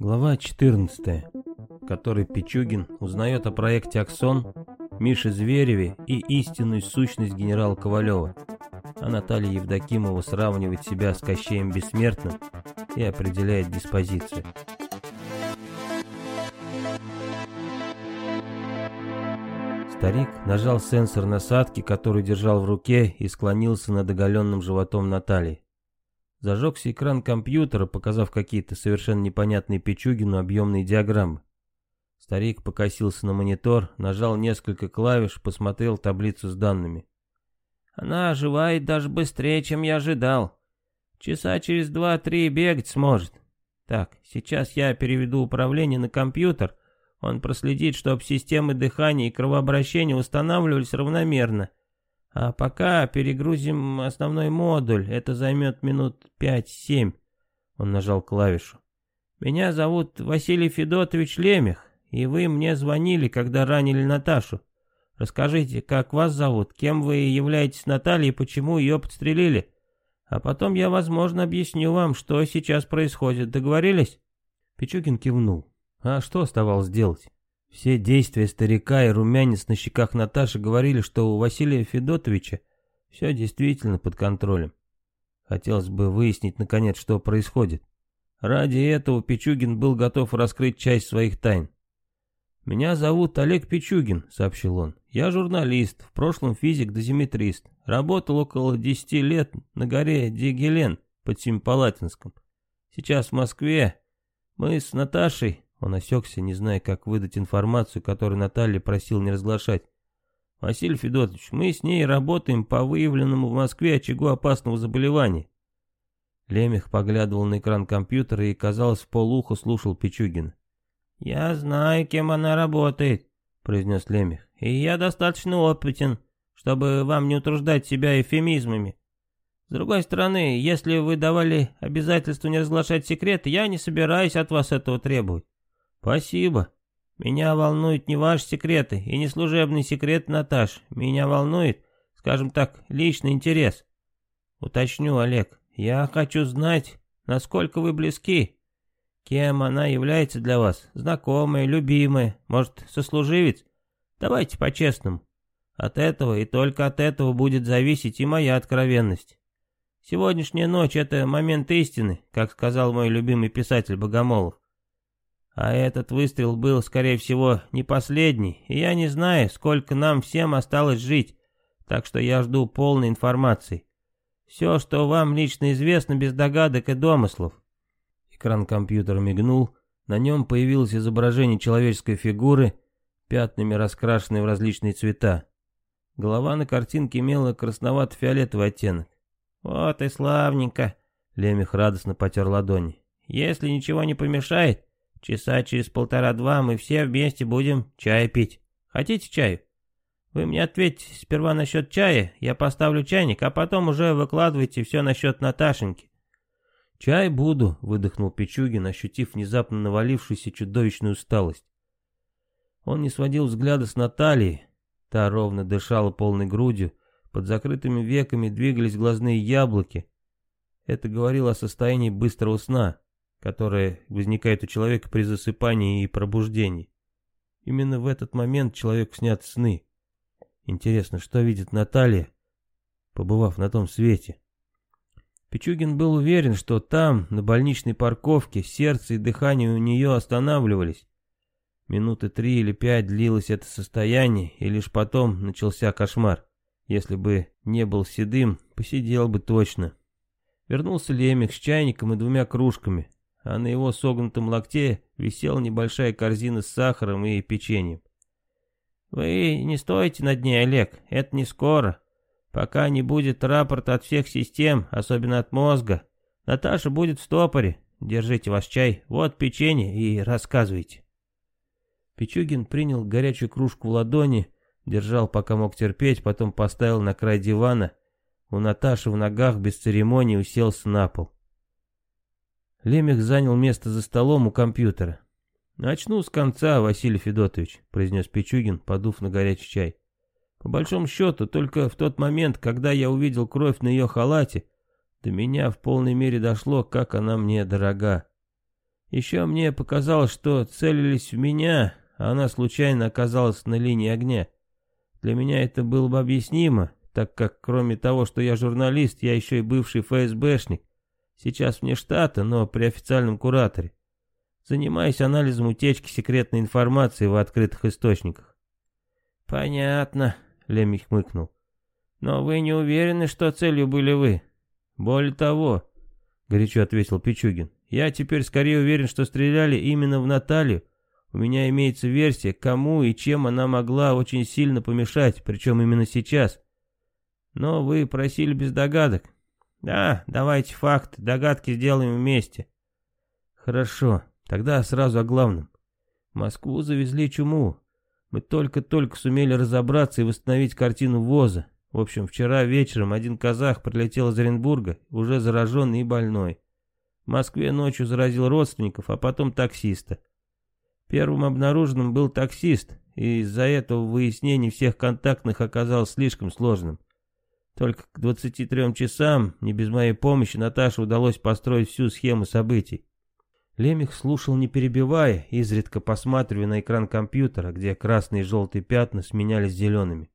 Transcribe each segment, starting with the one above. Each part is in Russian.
Глава 14, в которой Пичугин узнает о проекте «Аксон», Мише Звереве и истинную сущность генерала Ковалева, а Наталья Евдокимова сравнивает себя с Кощеем Бессмертным и определяет диспозицию. Старик нажал сенсор насадки, который держал в руке, и склонился над оголенным животом Натальи. Зажегся экран компьютера, показав какие-то совершенно непонятные Пичугину объемные диаграммы. Старик покосился на монитор, нажал несколько клавиш, посмотрел таблицу с данными. «Она оживает даже быстрее, чем я ожидал. Часа через два-три бегать сможет. Так, сейчас я переведу управление на компьютер, он проследит, чтобы системы дыхания и кровообращения устанавливались равномерно. А пока перегрузим основной модуль, это займет минут 5-7. Он нажал клавишу. Меня зовут Василий Федотович Лемех, и вы мне звонили, когда ранили Наташу. Расскажите, как вас зовут, кем вы являетесь Натальей и почему ее подстрелили? А потом я, возможно, объясню вам, что сейчас происходит. Договорились?» Пичугин кивнул. А что оставалось делать? Все действия старика и румянец на щеках Наташи говорили, что у Василия Федотовича все действительно под контролем. Хотелось бы выяснить, наконец, что происходит. Ради этого Пичугин был готов раскрыть часть своих тайн. «Меня зовут Олег Пичугин», — сообщил он. «Я журналист, в прошлом физик-дозиметрист. Работал около десяти лет на горе Дигелен под Семипалатинском. Сейчас в Москве. Мы с Наташей он осекся, не зная, как выдать информацию, которую Наталья просил не разглашать. «Василий Федотович, мы с ней работаем по выявленному в Москве очагу опасного заболевания». Лемех поглядывал на экран компьютера и, казалось, в полухо слушал Пичугина. «Я знаю, кем она работает», — произнес Лемех. «И я достаточно опытен, чтобы вам не утруждать себя эфемизмами. С другой стороны, если вы давали обязательство не разглашать секреты, я не собираюсь от вас этого требовать. «Спасибо. Меня волнуют не ваши секреты и не служебный секрет Наташ. Меня волнует, скажем так, личный интерес. Уточню, Олег, я хочу знать, насколько вы близки. Кем она является для вас? Знакомая, любимая, может, сослуживец? Давайте по-честному. От этого и только от этого будет зависеть и моя откровенность. Сегодняшняя ночь — это момент истины, как сказал мой любимый писатель Богомолов. А этот выстрел был, скорее всего, не последний, и я не знаю, сколько нам всем осталось жить, так что я жду полной информации. Все, что вам лично известно, без догадок и домыслов. Экран компьютера мигнул, на нем появилось изображение человеческой фигуры, пятнами раскрашенной в различные цвета. Голова на картинке имела красновато-фиолетовый оттенок. «Вот и славненько!» — Лемех радостно потер ладони. «Если ничего не помешает, Часа через полтора-два мы все вместе будем чай пить. Хотите чаю? Вы мне ответьте сперва насчет чая, я поставлю чайник, а потом уже выкладывайте все насчет Наташеньки. «Чай буду», — выдохнул Пичугин, ощутив внезапно навалившуюся чудовищную усталость. Он не сводил взгляда с Натальи. Та ровно дышала полной грудью, под закрытыми веками двигались глазные яблоки. Это говорило о состоянии быстрого сна которое возникает у человека при засыпании и пробуждении. Именно в этот момент человек снят сны. Интересно, что видит Наталья, побывав на том свете? Пичугин был уверен, что там, на больничной парковке, сердце и дыхание у нее останавливались. Минуты три или пять длилось это состояние, и лишь потом начался кошмар. Если бы не был седым, посидел бы точно. Вернулся Лемик с чайником и двумя кружками а на его согнутом локте висела небольшая корзина с сахаром и печеньем. «Вы не стойте над ней, Олег, это не скоро. Пока не будет рапорта от всех систем, особенно от мозга. Наташа будет в стопоре. Держите ваш чай, вот печенье и рассказывайте». Пичугин принял горячую кружку в ладони, держал пока мог терпеть, потом поставил на край дивана. У Наташи в ногах без церемонии уселся на пол. Лемех занял место за столом у компьютера. «Начну с конца, Василий Федотович», — произнес Пичугин, подув на горячий чай. «По большому счету, только в тот момент, когда я увидел кровь на ее халате, до меня в полной мере дошло, как она мне дорога. Еще мне показалось, что целились в меня, а она случайно оказалась на линии огня. Для меня это было бы объяснимо, так как кроме того, что я журналист, я еще и бывший ФСБшник. Сейчас вне штата, но при официальном кураторе. Занимаюсь анализом утечки секретной информации в открытых источниках. Понятно, Лемми хмыкнул. Но вы не уверены, что целью были вы? Более того, горячо ответил Пичугин, я теперь скорее уверен, что стреляли именно в Наталью. У меня имеется версия, кому и чем она могла очень сильно помешать, причем именно сейчас. Но вы просили без догадок. Да, давайте факт, догадки сделаем вместе. Хорошо, тогда сразу о главном. В Москву завезли чуму. Мы только-только сумели разобраться и восстановить картину ВОЗа. В общем, вчера вечером один казах прилетел из Оренбурга, уже зараженный и больной. В Москве ночью заразил родственников, а потом таксиста. Первым обнаруженным был таксист, и из-за этого выяснение всех контактных оказалось слишком сложным. Только к 23 часам, не без моей помощи, Наташе удалось построить всю схему событий. Лемих слушал не перебивая, изредка посматривая на экран компьютера, где красные и желтые пятна сменялись зелеными.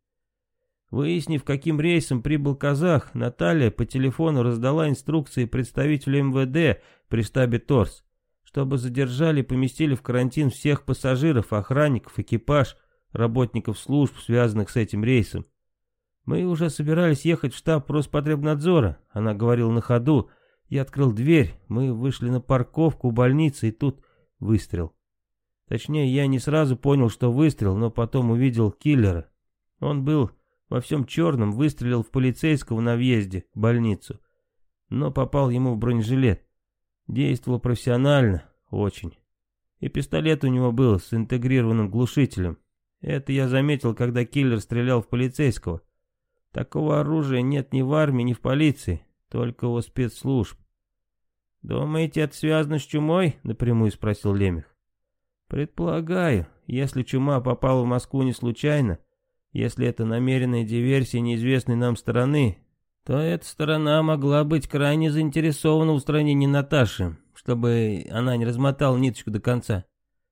Выяснив, каким рейсом прибыл казах, Наталья по телефону раздала инструкции представителю МВД при штабе ТОРС, чтобы задержали и поместили в карантин всех пассажиров, охранников, экипаж, работников служб, связанных с этим рейсом. Мы уже собирались ехать в штаб Роспотребнадзора, она говорила на ходу, я открыл дверь, мы вышли на парковку у больницы и тут выстрел. Точнее, я не сразу понял, что выстрел, но потом увидел киллера. Он был во всем черном выстрелил в полицейского на въезде в больницу, но попал ему в бронежилет. Действовал профессионально, очень. И пистолет у него был с интегрированным глушителем. Это я заметил, когда киллер стрелял в полицейского. Такого оружия нет ни в армии, ни в полиции, только у спецслужб. «Думаете, это связано с чумой?» — напрямую спросил Лемех. «Предполагаю, если чума попала в Москву не случайно, если это намеренная диверсия неизвестной нам стороны, то эта сторона могла быть крайне заинтересована в устранении Наташи, чтобы она не размотала ниточку до конца.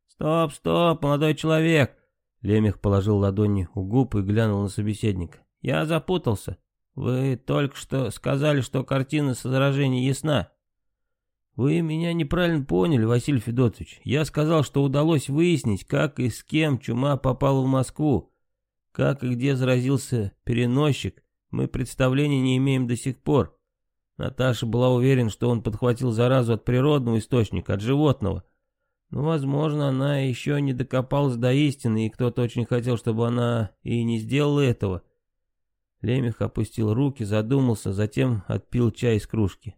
«Стоп, стоп, молодой человек!» Лемех положил ладони у губ и глянул на собеседника. «Я запутался. Вы только что сказали, что картина заражения ясна». «Вы меня неправильно поняли, Василий Федотович. Я сказал, что удалось выяснить, как и с кем чума попала в Москву. Как и где заразился переносчик, мы представления не имеем до сих пор. Наташа была уверена, что он подхватил заразу от природного источника, от животного. Но, возможно, она еще не докопалась до истины, и кто-то очень хотел, чтобы она и не сделала этого. Лемех опустил руки, задумался, затем отпил чай из кружки.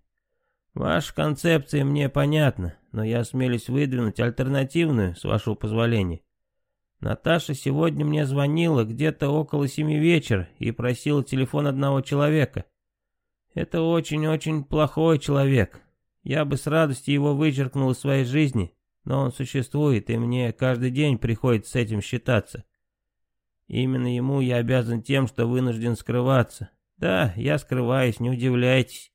«Ваша концепция мне понятна, но я осмелюсь выдвинуть альтернативную, с вашего позволения. Наташа сегодня мне звонила где-то около семи вечера и просила телефон одного человека. Это очень-очень плохой человек. Я бы с радостью его вычеркнул из своей жизни, но он существует, и мне каждый день приходится с этим считаться. Именно ему я обязан тем, что вынужден скрываться. Да, я скрываюсь, не удивляйтесь.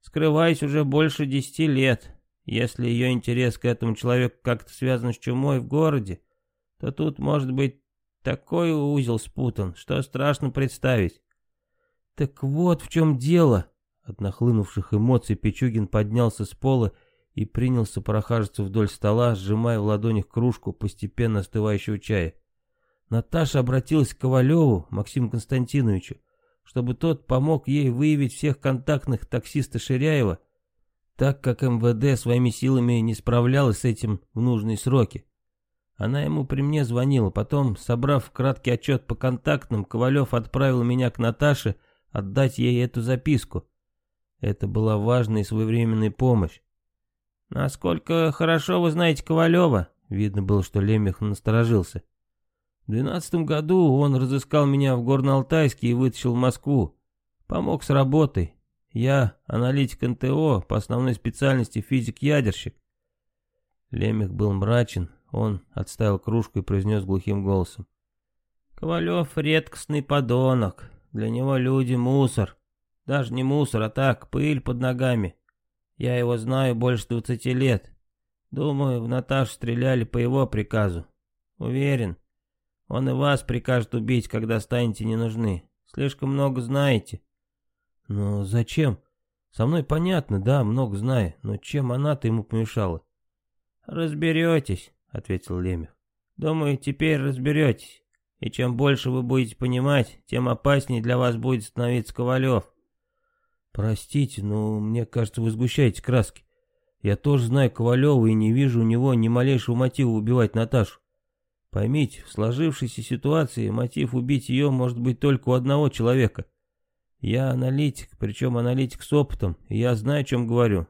Скрываюсь уже больше десяти лет. Если ее интерес к этому человеку как-то связан с чумой в городе, то тут может быть такой узел спутан, что страшно представить. Так вот в чем дело. От нахлынувших эмоций Пичугин поднялся с пола и принялся прохаживаться вдоль стола, сжимая в ладонях кружку постепенно остывающего чая. Наташа обратилась к Ковалеву, Максиму Константиновичу, чтобы тот помог ей выявить всех контактных таксиста Ширяева, так как МВД своими силами не справлялась с этим в нужные сроки. Она ему при мне звонила, потом, собрав краткий отчет по контактным, Ковалев отправил меня к Наташе отдать ей эту записку. Это была важная и своевременная помощь. «Насколько хорошо вы знаете Ковалева?» Видно было, что Лемех насторожился. В двенадцатом году он разыскал меня в Горно-Алтайске и вытащил в Москву. Помог с работой. Я аналитик НТО, по основной специальности физик-ядерщик. Лемех был мрачен, он отставил кружку и произнес глухим голосом. Ковалев редкостный подонок. Для него люди мусор. Даже не мусор, а так, пыль под ногами. Я его знаю больше двадцати лет. Думаю, в Наташу стреляли по его приказу. Уверен, он и вас прикажет убить, когда станете не нужны. Слишком много знаете. Но зачем? Со мной понятно, да, много знаю, но чем она-то ему помешала? Разберетесь, ответил Лемех. Думаю, теперь разберетесь. И чем больше вы будете понимать, тем опаснее для вас будет становиться Ковалев. Простите, но мне кажется, вы сгущаете краски. Я тоже знаю Ковалева и не вижу у него ни малейшего мотива убивать Наташу. Поймите, в сложившейся ситуации мотив убить ее может быть только у одного человека. Я аналитик, причем аналитик с опытом, и я знаю, о чем говорю.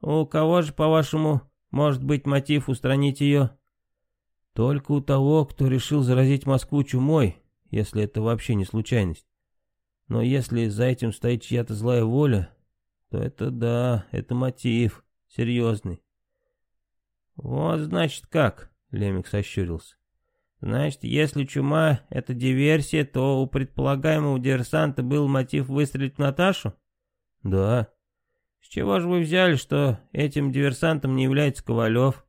У кого же, по-вашему, может быть мотив устранить ее? Только у того, кто решил заразить Москву чумой, если это вообще не случайность. Но если за этим стоит чья-то злая воля, то это да, это мотив, серьезный. Вот значит как, Лемик сощурился. Значит, если чума — это диверсия, то у предполагаемого диверсанта был мотив выстрелить в Наташу? Да. С чего же вы взяли, что этим диверсантом не является Ковалев?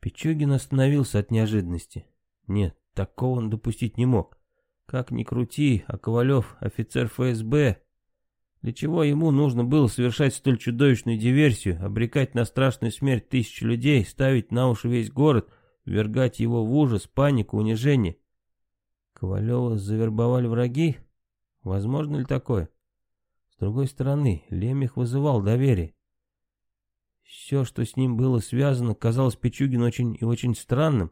Пичугин остановился от неожиданности. Нет, такого он допустить не мог. Как ни крути, а Ковалев офицер ФСБ. Для чего ему нужно было совершать столь чудовищную диверсию, обрекать на страшную смерть тысячу людей, ставить на уши весь город — ввергать его в ужас, панику, унижение. Ковалева завербовали враги? Возможно ли такое? С другой стороны, Лемех вызывал доверие. Все, что с ним было связано, казалось Пичугину очень и очень странным,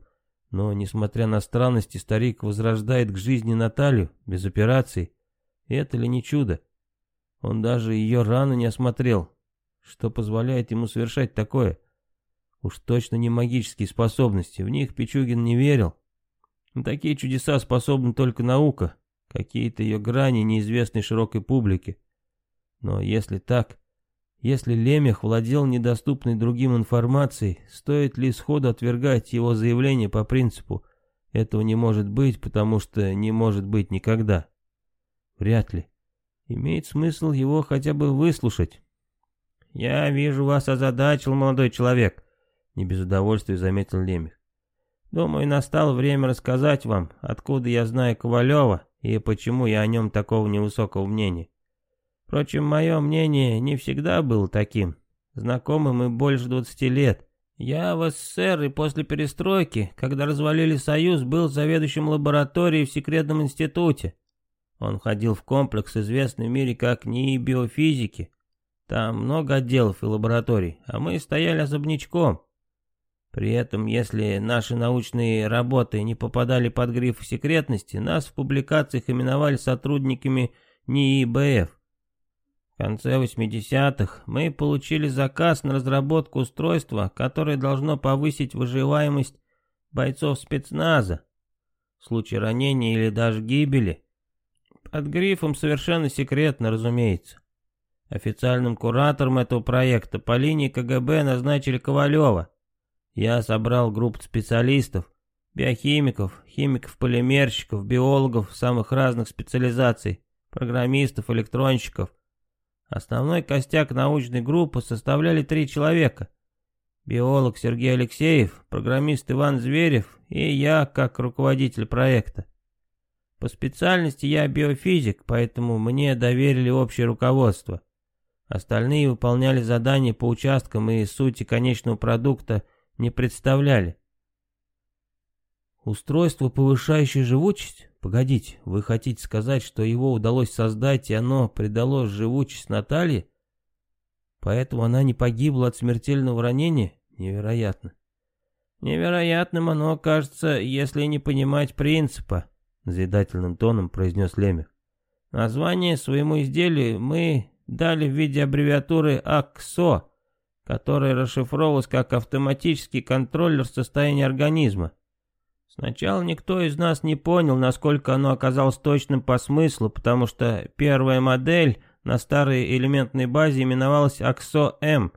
но, несмотря на странности, старик возрождает к жизни Наталью, без операции. Это ли не чудо? Он даже ее раны не осмотрел, что позволяет ему совершать такое. Уж точно не магические способности, в них Пичугин не верил. На такие чудеса способна только наука, какие-то ее грани неизвестной широкой публике. Но если так, если Лемех владел недоступной другим информацией, стоит ли сходу отвергать его заявление по принципу «этого не может быть, потому что не может быть никогда»? Вряд ли. Имеет смысл его хотя бы выслушать. «Я вижу, вас озадачил молодой человек», не без удовольствия заметил Лемех. Думаю, настало время рассказать вам, откуда я знаю Ковалева и почему я о нем такого невысокого мнения. Впрочем, мое мнение не всегда было таким. Знакомы мы больше двадцати лет. Я в СССР и после перестройки, когда развалили Союз, был заведующим лабораторией в секретном институте. Он входил в комплекс, известный в мире как НИИ биофизики. Там много отделов и лабораторий, а мы стояли особнячком. При этом, если наши научные работы не попадали под гриф секретности, нас в публикациях именовали сотрудниками НИИБФ. В конце 80-х мы получили заказ на разработку устройства, которое должно повысить выживаемость бойцов спецназа в случае ранения или даже гибели. Под грифом совершенно секретно, разумеется. Официальным куратором этого проекта по линии КГБ назначили Ковалева. Я собрал группу специалистов, биохимиков, химиков-полимерщиков, биологов самых разных специализаций, программистов, электронщиков. Основной костяк научной группы составляли три человека. Биолог Сергей Алексеев, программист Иван Зверев и я как руководитель проекта. По специальности я биофизик, поэтому мне доверили общее руководство. Остальные выполняли задания по участкам и сути конечного продукта не представляли. Устройство, повышающее живучесть? Погодите, вы хотите сказать, что его удалось создать, и оно придало живучесть Наталье? Поэтому она не погибла от смертельного ранения? Невероятно. Невероятным оно кажется, если не понимать принципа, назидательным тоном произнес Лемех. Название своему изделию мы дали в виде аббревиатуры АКСО, которая расшифровывалась как автоматический контроллер состояния организма. Сначала никто из нас не понял, насколько оно оказалось точным по смыслу, потому что первая модель на старой элементной базе именовалась AXO-M,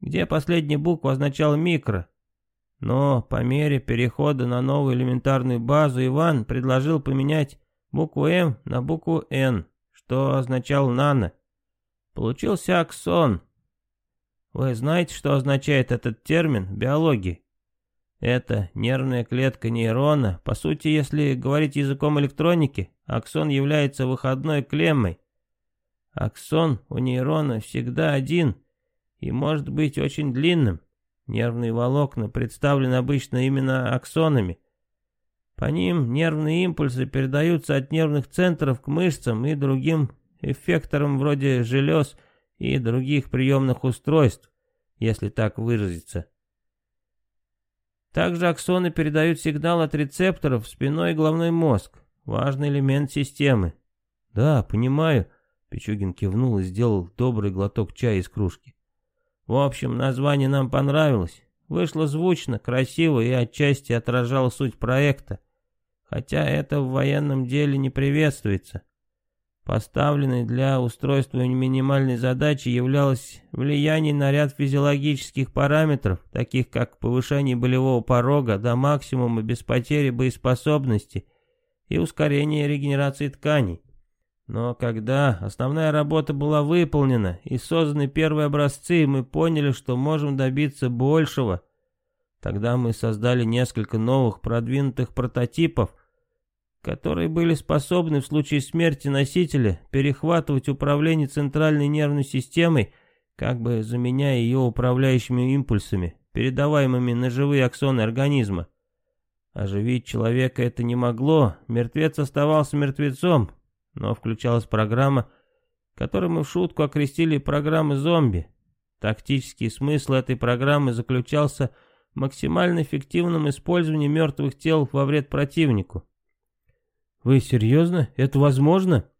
где последняя буква означала микро. Но по мере перехода на новую элементарную базу Иван предложил поменять букву М на букву Н, что означало нано. Получился аксон, Вы знаете, что означает этот термин биологии? Это нервная клетка нейрона. По сути, если говорить языком электроники, аксон является выходной клеммой. Аксон у нейрона всегда один и может быть очень длинным. Нервные волокна представлены обычно именно аксонами. По ним нервные импульсы передаются от нервных центров к мышцам и другим эффекторам вроде желез и других приемных устройств, если так выразиться. Также аксоны передают сигнал от рецепторов в спиной и головной мозг, важный элемент системы. Да, понимаю, Пичугин кивнул и сделал добрый глоток чая из кружки. В общем, название нам понравилось. Вышло звучно, красиво и отчасти отражало суть проекта. Хотя это в военном деле не приветствуется. Поставленной для устройства минимальной задачи являлось влияние на ряд физиологических параметров, таких как повышение болевого порога до максимума без потери боеспособности и ускорение регенерации тканей. Но когда основная работа была выполнена и созданы первые образцы, мы поняли, что можем добиться большего. Тогда мы создали несколько новых продвинутых прототипов, которые были способны в случае смерти носителя перехватывать управление центральной нервной системой, как бы заменяя ее управляющими импульсами, передаваемыми на живые аксоны организма. Оживить человека это не могло, мертвец оставался мертвецом, но включалась программа, которую мы в шутку окрестили программой зомби. Тактический смысл этой программы заключался в максимально эффективном использовании мертвых тел во вред противнику. «Вы серьезно? Это возможно?»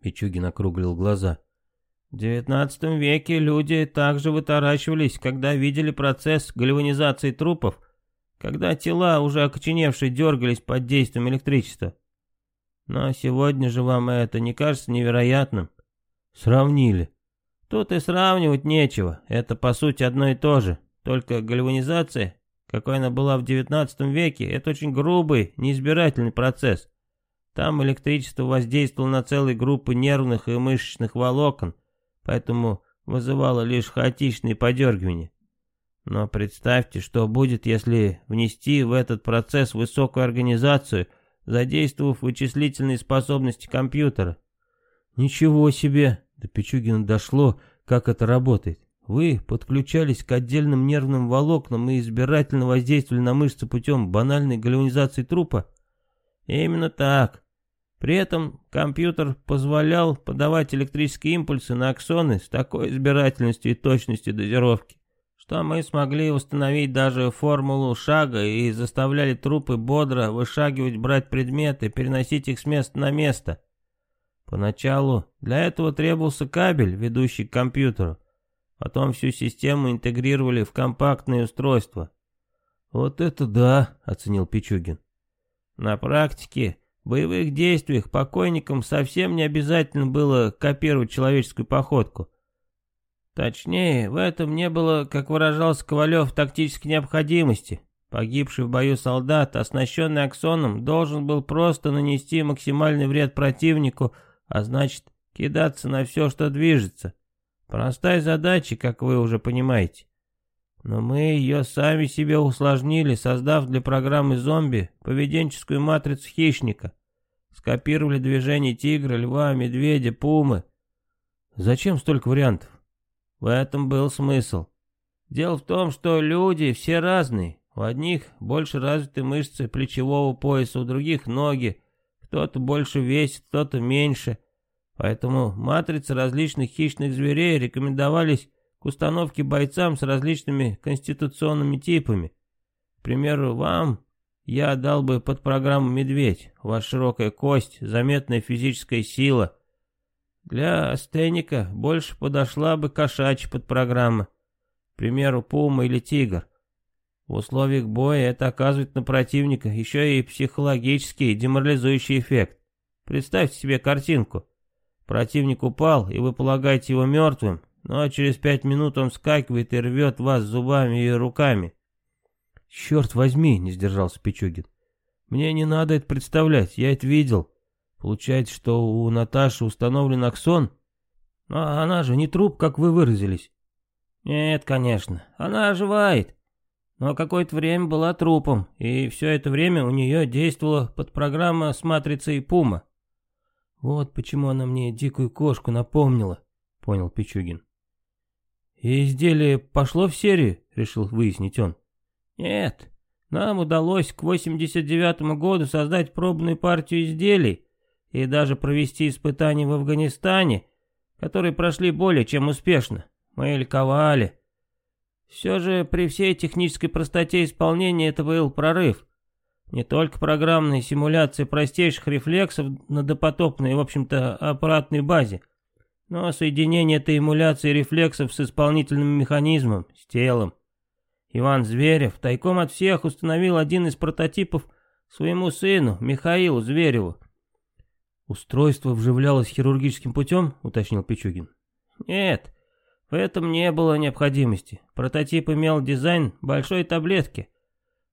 Пичугин округлил глаза. В девятнадцатом веке люди также вытаращивались, когда видели процесс гальванизации трупов, когда тела, уже окоченевшие, дергались под действием электричества. Но сегодня же вам это не кажется невероятным? Сравнили. Тут и сравнивать нечего, это по сути одно и то же. Только гальванизация, какой она была в девятнадцатом веке, это очень грубый, неизбирательный процесс. Там электричество воздействовало на целые группы нервных и мышечных волокон, поэтому вызывало лишь хаотичные подергивания. Но представьте, что будет, если внести в этот процесс высокую организацию – задействовав вычислительные способности компьютера. Ничего себе! До Пичугина дошло, как это работает. Вы подключались к отдельным нервным волокнам и избирательно воздействовали на мышцы путем банальной гальванизации трупа? Именно так. При этом компьютер позволял подавать электрические импульсы на аксоны с такой избирательностью и точностью дозировки что мы смогли установить даже формулу шага и заставляли трупы бодро вышагивать, брать предметы, переносить их с места на место. Поначалу для этого требовался кабель, ведущий к компьютеру. Потом всю систему интегрировали в компактное устройство. «Вот это да!» — оценил Пичугин. На практике в боевых действиях покойникам совсем не обязательно было копировать человеческую походку. Точнее, в этом не было, как выражался Ковалев, тактической необходимости. Погибший в бою солдат, оснащенный аксоном, должен был просто нанести максимальный вред противнику, а значит, кидаться на все, что движется. Простая задача, как вы уже понимаете. Но мы ее сами себе усложнили, создав для программы зомби поведенческую матрицу хищника. Скопировали движения тигра, льва, медведя, пумы. Зачем столько вариантов? В этом был смысл. Дело в том, что люди все разные. У одних больше развиты мышцы плечевого пояса, у других ноги. Кто-то больше весит, кто-то меньше. Поэтому матрицы различных хищных зверей рекомендовались установке бойцам с различными конституционными типами. К примеру, вам я дал бы под программу «Медведь». У широкая кость, заметная физическая сила – для астеника больше подошла бы кошачья подпрограмма, к примеру, пума или тигр. В условиях боя это оказывает на противника еще и психологический деморализующий эффект. Представьте себе картинку. Противник упал, и вы полагаете его мертвым, но через пять минут он вскакивает и рвет вас зубами и руками. «Черт возьми!» — не сдержался Пичугин. «Мне не надо это представлять, я это видел. Получается, что у Наташи установлен аксон? Но она же не труп, как вы выразились. Нет, конечно, она оживает. Но какое-то время была трупом, и все это время у нее действовала подпрограмма с матрицей Пума. Вот почему она мне дикую кошку напомнила, понял Пичугин. И изделие пошло в серию, решил выяснить он. Нет, нам удалось к 89 году создать пробную партию изделий и даже провести испытания в Афганистане, которые прошли более чем успешно. Мы ликовали. Все же при всей технической простоте исполнения это был прорыв. Не только программная симуляция простейших рефлексов на допотопной, в общем-то, аппаратной базе, но соединение этой эмуляции рефлексов с исполнительным механизмом, с телом. Иван Зверев тайком от всех установил один из прототипов своему сыну, Михаилу Звереву. «Устройство вживлялось хирургическим путем?» — уточнил Пичугин. «Нет, в этом не было необходимости. Прототип имел дизайн большой таблетки.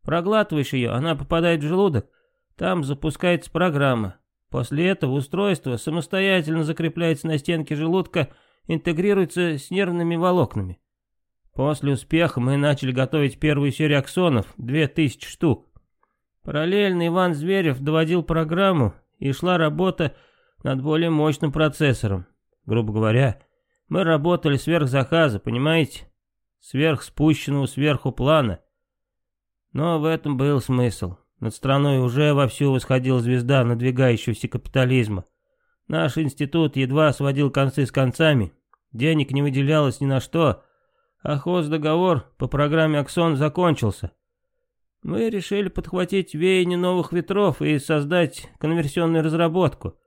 Проглатываешь ее, она попадает в желудок, там запускается программа. После этого устройство самостоятельно закрепляется на стенке желудка, интегрируется с нервными волокнами. После успеха мы начали готовить первую серию аксонов, 2000 штук. Параллельно Иван Зверев доводил программу, и шла работа над более мощным процессором. Грубо говоря, мы работали сверх заказа, понимаете? Сверх спущенного сверху плана. Но в этом был смысл. Над страной уже вовсю восходила звезда надвигающегося капитализма. Наш институт едва сводил концы с концами, денег не выделялось ни на что, а хоздоговор по программе «Аксон» закончился. Мы решили подхватить веяние новых ветров и создать конверсионную разработку.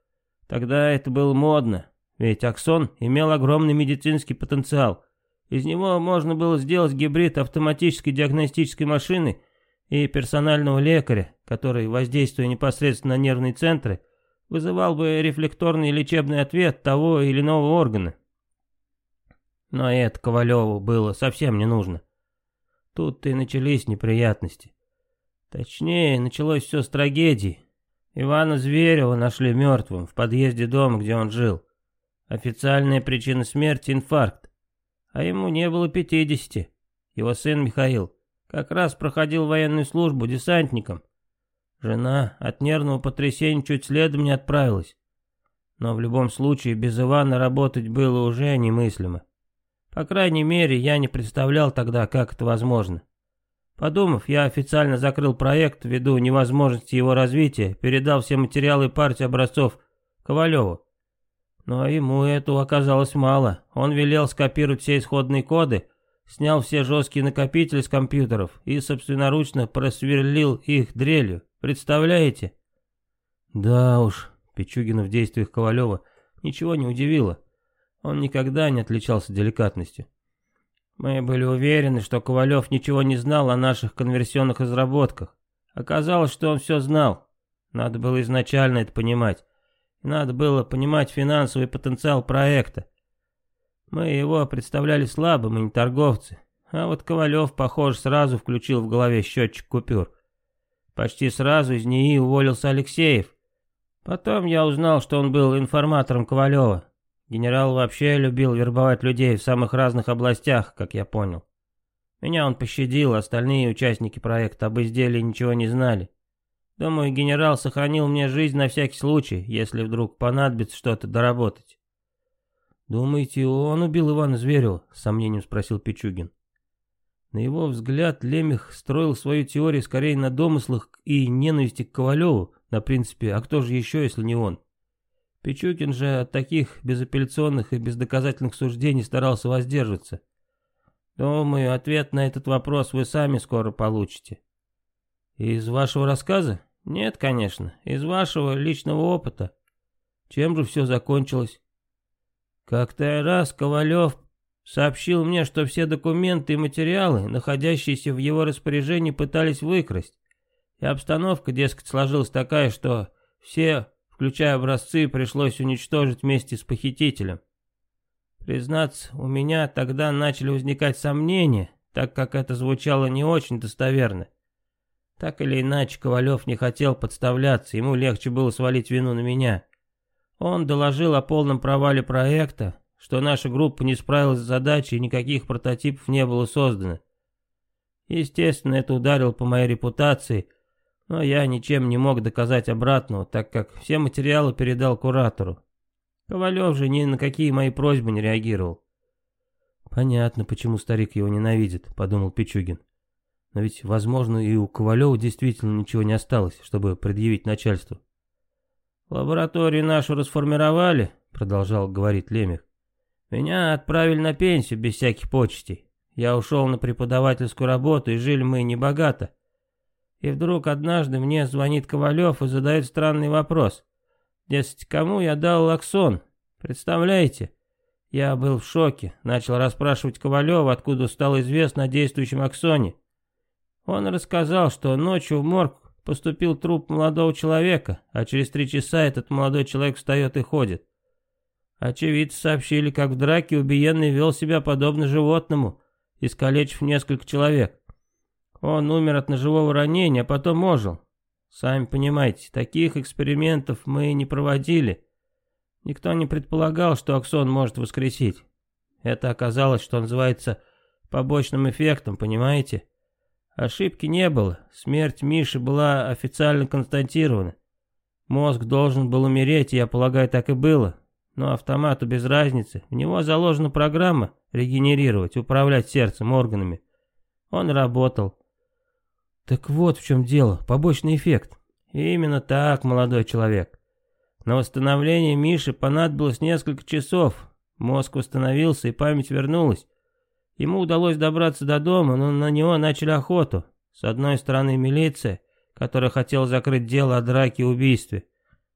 Тогда это было модно. Ведь Аксон имел огромный медицинский потенциал. Из него можно было сделать гибрид автоматической диагностической машины и персонального лекаря, который, воздействуя непосредственно на нервные центры, вызывал бы рефлекторный лечебный ответ того или иного органа. Но это Ковалеву было совсем не нужно. Тут-то и начались неприятности. Точнее, началось все с трагедии. Ивана Зверева нашли мертвым в подъезде дома, где он жил. Официальная причина смерти – инфаркт. А ему не было 50. Его сын Михаил как раз проходил военную службу десантником. Жена от нервного потрясения чуть следом не отправилась. Но в любом случае без Ивана работать было уже немыслимо. По крайней мере, я не представлял тогда, как это возможно. Подумав, я официально закрыл проект ввиду невозможности его развития, передал все материалы партии образцов Ковалеву. Но ему этого оказалось мало. Он велел скопировать все исходные коды, снял все жесткие накопители с компьютеров и собственноручно просверлил их дрелью. Представляете? Да уж, Пичугина в действиях Ковалева ничего не удивило. Он никогда не отличался деликатностью. Мы были уверены, что Ковалев ничего не знал о наших конверсионных разработках. Оказалось, что он все знал. Надо было изначально это понимать. Надо было понимать финансовый потенциал проекта. Мы его представляли слабым и не торговцы. А вот Ковалев, похоже, сразу включил в голове счетчик купюр. Почти сразу из НИИ уволился Алексеев. Потом я узнал, что он был информатором Ковалева. Генерал вообще любил вербовать людей в самых разных областях, как я понял. Меня он пощадил, остальные участники проекта об изделии ничего не знали. Думаю, генерал сохранил мне жизнь на всякий случай, если вдруг понадобится что-то доработать. «Думаете, он убил Ивана Зверева?» — с сомнением спросил Пичугин. На его взгляд, Лемех строил свою теорию скорее на домыслах и ненависти к Ковалеву, на принципе, а кто же еще, если не он? Пичугин же от таких безапелляционных и бездоказательных суждений старался воздерживаться. Думаю, ответ на этот вопрос вы сами скоро получите. Из вашего рассказа? Нет, конечно, из вашего личного опыта. Чем же все закончилось? Как-то раз Ковалев сообщил мне, что все документы и материалы, находящиеся в его распоряжении, пытались выкрасть. И обстановка, дескать, сложилась такая, что все, включая образцы, пришлось уничтожить вместе с похитителем. Признаться, у меня тогда начали возникать сомнения, так как это звучало не очень достоверно. Так или иначе, Ковалев не хотел подставляться, ему легче было свалить вину на меня. Он доложил о полном провале проекта, что наша группа не справилась с задачей и никаких прототипов не было создано. Естественно, это ударило по моей репутации, но я ничем не мог доказать обратного, так как все материалы передал куратору. Ковалев же ни на какие мои просьбы не реагировал. «Понятно, почему старик его ненавидит», — подумал Пичугин. «Но ведь, возможно, и у Ковалева действительно ничего не осталось, чтобы предъявить начальству». «Лабораторию нашу расформировали», — продолжал говорить Лемех. «Меня отправили на пенсию без всяких почестей. Я ушел на преподавательскую работу, и жили мы небогато. И вдруг однажды мне звонит Ковалев и задает странный вопрос. Дескать, кому я дал лаксон? Представляете? Я был в шоке, начал расспрашивать Ковалева, откуда стало известно о действующем аксоне. Он рассказал, что ночью в морг поступил труп молодого человека, а через три часа этот молодой человек встает и ходит. Очевидцы сообщили, как в драке убиенный вел себя подобно животному, искалечив несколько человек. Он умер от ножевого ранения, а потом ожил. Сами понимаете, таких экспериментов мы не проводили. Никто не предполагал, что Аксон может воскресить. Это оказалось, что называется, побочным эффектом, понимаете? Ошибки не было. Смерть Миши была официально констатирована. Мозг должен был умереть, я полагаю, так и было. Но автомату без разницы. В него заложена программа регенерировать, управлять сердцем, органами. Он работал. Так вот в чем дело, побочный эффект. Именно так, молодой человек. На восстановление Миши понадобилось несколько часов. Мозг восстановился и память вернулась. Ему удалось добраться до дома, но на него начали охоту. С одной стороны милиция, которая хотела закрыть дело о драке и убийстве.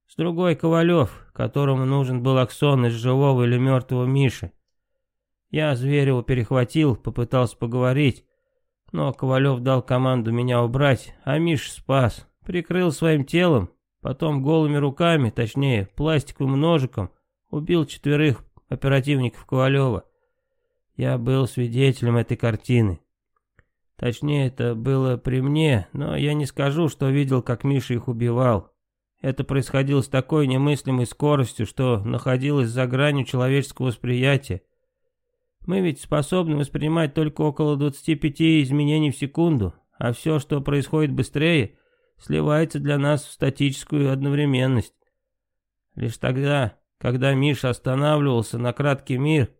С другой Ковалев, которому нужен был аксон из живого или мертвого Миши. Я Зверева перехватил, попытался поговорить, но Ковалев дал команду меня убрать, а Миш спас, прикрыл своим телом, потом голыми руками, точнее, пластиковым ножиком, убил четверых оперативников Ковалева. Я был свидетелем этой картины. Точнее, это было при мне, но я не скажу, что видел, как Миша их убивал. Это происходило с такой немыслимой скоростью, что находилось за гранью человеческого восприятия. Мы ведь способны воспринимать только около 25 изменений в секунду, а все, что происходит быстрее, сливается для нас в статическую одновременность. Лишь тогда, когда Миша останавливался на краткий мир,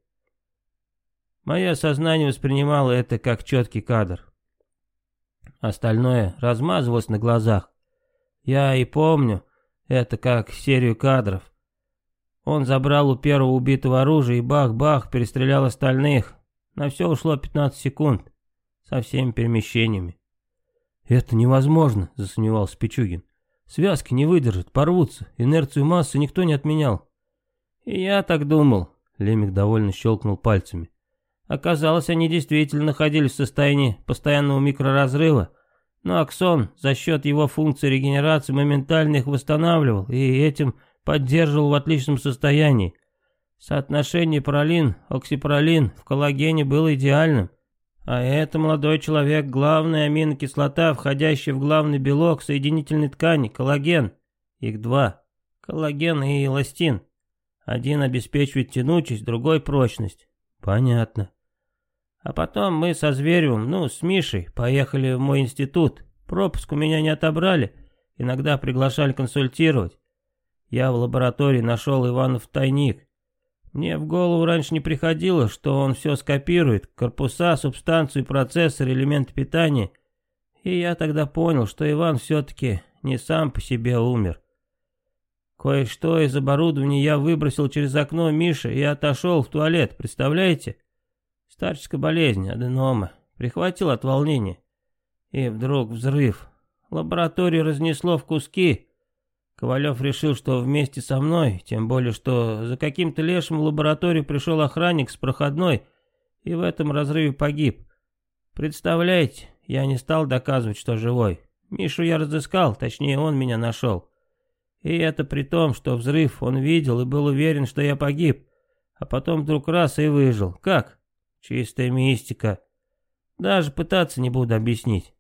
мое сознание воспринимало это как четкий кадр. Остальное размазывалось на глазах. Я и помню это как серию кадров. Он забрал у первого убитого оружие и бах-бах перестрелял остальных. На все ушло 15 секунд. Со всеми перемещениями. «Это невозможно», — засомневался Пичугин. «Связки не выдержат, порвутся. Инерцию массы никто не отменял». «И я так думал», — Лемик довольно щелкнул пальцами. Оказалось, они действительно находились в состоянии постоянного микроразрыва, но Аксон за счет его функции регенерации моментально их восстанавливал и этим поддерживал в отличном состоянии. Соотношение пролин-оксипролин в коллагене было идеальным. А это, молодой человек, главная аминокислота, входящая в главный белок соединительной ткани, коллаген. Их два. Коллаген и эластин. Один обеспечивает тянучесть, другой прочность. Понятно. А потом мы со Зверевым, ну, с Мишей, поехали в мой институт. Пропуск у меня не отобрали, иногда приглашали консультировать. Я в лаборатории нашел Иванов тайник. Мне в голову раньше не приходило, что он все скопирует, корпуса, субстанцию, процессор, элементы питания. И я тогда понял, что Иван все-таки не сам по себе умер. Кое-что из оборудования я выбросил через окно Миши и отошел в туалет, представляете? Старческая болезнь, аденома. Прихватил от волнения. И вдруг взрыв. Лабораторию разнесло в куски. Ковалев решил, что вместе со мной, тем более, что за каким-то лешим в лабораторию пришел охранник с проходной и в этом разрыве погиб. Представляете, я не стал доказывать, что живой. Мишу я разыскал, точнее он меня нашел. И это при том, что взрыв он видел и был уверен, что я погиб. А потом вдруг раз и выжил. Как? Чистая мистика. Даже пытаться не буду объяснить.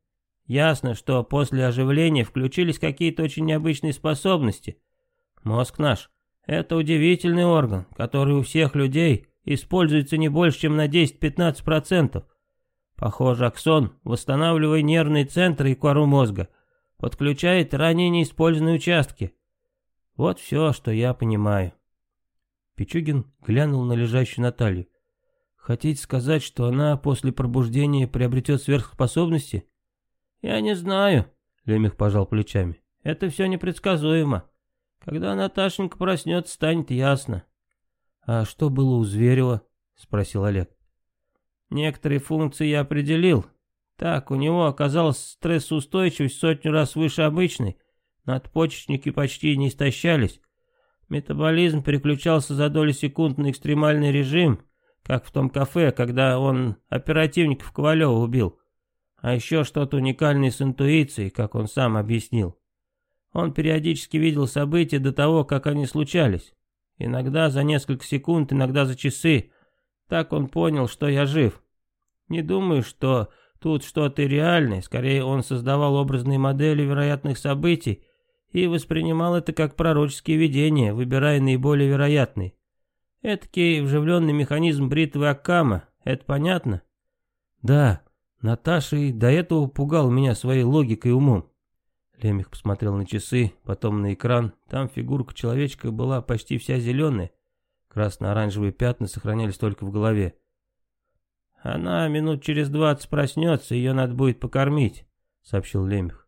Ясно, что после оживления включились какие-то очень необычные способности. Мозг наш — это удивительный орган, который у всех людей используется не больше, чем на 10-15%. Похоже, аксон, восстанавливая нервные центры и кору мозга, подключает ранее неиспользованные участки. Вот все, что я понимаю. Пичугин глянул на лежащую Наталью. Хотите сказать, что она после пробуждения приобретет сверхспособности? Я не знаю, Лемех пожал плечами. Это все непредсказуемо. Когда Наташенька проснется, станет ясно. А что было у Зверева? Спросил Олег. Некоторые функции я определил. Так, у него оказалась стрессоустойчивость сотню раз выше обычной. Надпочечники почти не истощались. Метаболизм переключался за доли секунд на экстремальный режим, как в том кафе, когда он оперативников Ковалева убил. А еще что-то уникальное с интуицией, как он сам объяснил. Он периодически видел события до того, как они случались. Иногда за несколько секунд, иногда за часы. Так он понял, что я жив. Не думаю, что тут что-то реальное. Скорее, он создавал образные модели вероятных событий и воспринимал это как пророческие видения, выбирая наиболее вероятные. Эдакий вживленный механизм бритвы Аккама, это понятно? Да, Наташа и до этого пугал меня своей логикой и умом. Лемех посмотрел на часы, потом на экран. Там фигурка человечка была почти вся зеленая. Красно-оранжевые пятна сохранялись только в голове. «Она минут через двадцать проснется, ее надо будет покормить», — сообщил Лемех.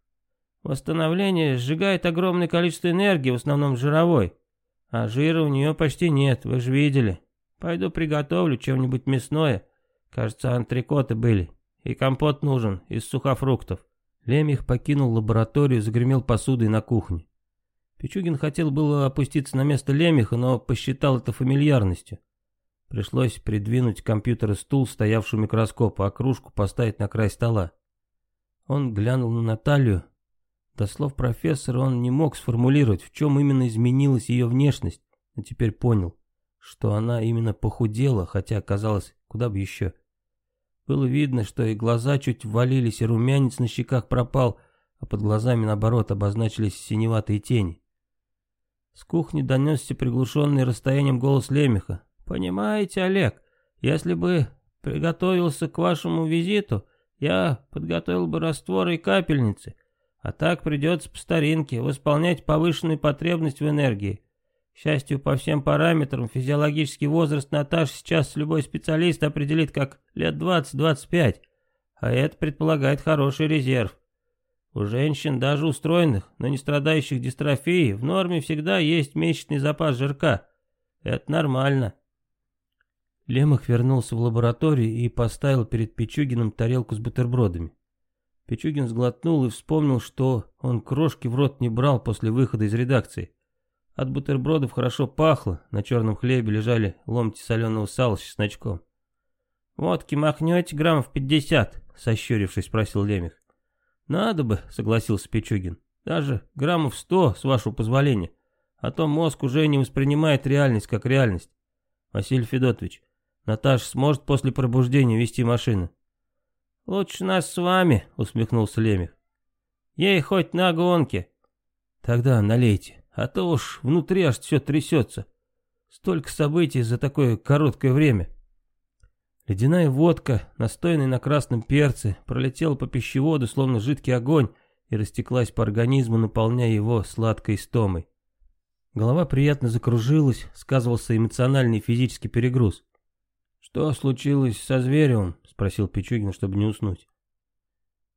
«Восстановление сжигает огромное количество энергии, в основном жировой. А жира у нее почти нет, вы же видели. Пойду приготовлю чем-нибудь мясное. Кажется, антрикоты были. И компот нужен из сухофруктов». Лемех покинул лабораторию, загремел посудой на кухне. Пичугин хотел было опуститься на место Лемеха, но посчитал это фамильярностью. Пришлось придвинуть к компьютеру стул, стоявший у микроскопа, а кружку поставить на край стола. Он глянул на Наталью. До слов профессора он не мог сформулировать, в чем именно изменилась ее внешность, но теперь понял, что она именно похудела, хотя оказалось, куда бы еще. Было видно, что и глаза чуть ввалились, и румянец на щеках пропал, а под глазами, наоборот, обозначились синеватые тени. С кухни донесся приглушенный расстоянием голос Лемеха. «Понимаете, Олег, если бы приготовился к вашему визиту, я подготовил бы растворы и капельницы, а так придется по старинке восполнять повышенную потребность в энергии. К счастью, по всем параметрам, физиологический возраст Наташи сейчас любой специалист определит как лет 20-25, а это предполагает хороший резерв. У женщин, даже устроенных, но не страдающих дистрофией, в норме всегда есть месячный запас жирка. Это нормально. Лемах вернулся в лабораторию и поставил перед Пичугиным тарелку с бутербродами. Пичугин сглотнул и вспомнил, что он крошки в рот не брал после выхода из редакции. От бутербродов хорошо пахло, на черном хлебе лежали ломти соленого сала с чесночком. «Водки махнете граммов пятьдесят?» — сощурившись, спросил Лемех. «Надо бы», — согласился Пичугин. «Даже граммов сто, с вашего позволения. А то мозг уже не воспринимает реальность как реальность. Василий Федотович, Наташа сможет после пробуждения вести машину?» «Лучше нас с вами», — усмехнулся Лемех. «Ей хоть на гонке». «Тогда налейте» а то уж внутри аж все трясется. Столько событий за такое короткое время. Ледяная водка, настойная на красном перце, пролетела по пищеводу, словно жидкий огонь, и растеклась по организму, наполняя его сладкой стомой. Голова приятно закружилась, сказывался эмоциональный и физический перегруз. «Что случилось со Зверевым?» — спросил Пичугин, чтобы не уснуть.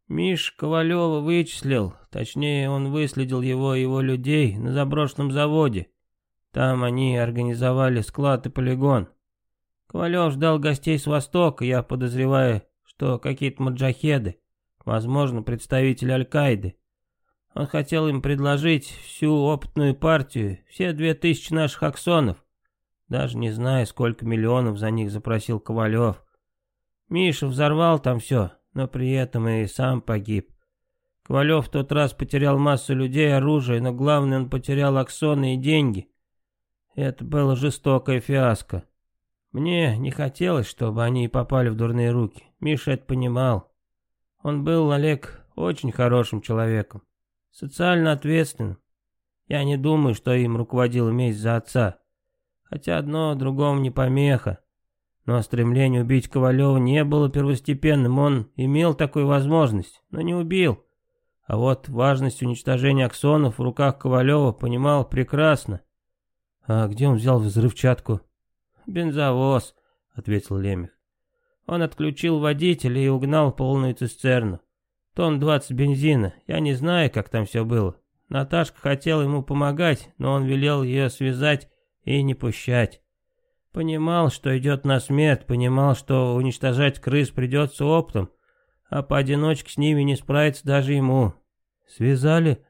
Миш Ковалева вычислил, точнее он выследил его и его людей на заброшенном заводе. Там они организовали склад и полигон. Ковалев ждал гостей с востока, я подозреваю, что какие-то маджахеды, возможно, представители Аль-Каиды. Он хотел им предложить всю опытную партию, все две тысячи наших аксонов. Даже не знаю, сколько миллионов за них запросил Ковалев. Миша взорвал там все, но при этом и сам погиб. Ковалев в тот раз потерял массу людей, оружие, но главное, он потерял аксоны и деньги. Это было жестокая фиаско. Мне не хотелось, чтобы они попали в дурные руки. Миша это понимал. Он был, Олег, очень хорошим человеком. Социально ответственным. Я не думаю, что им руководила месть за отца. Хотя одно другому не помеха. Но стремление убить Ковалева не было первостепенным, он имел такую возможность, но не убил. А вот важность уничтожения аксонов в руках Ковалева понимал прекрасно. А где он взял взрывчатку? «Бензовоз», — ответил Лемех. Он отключил водителя и угнал полную цистерну. Тон 20 бензина, я не знаю, как там все было. Наташка хотела ему помогать, но он велел ее связать и не пущать. Понимал, что идет на смерть, понимал, что уничтожать крыс придется оптом, а поодиночке с ними не справиться даже ему. Связали?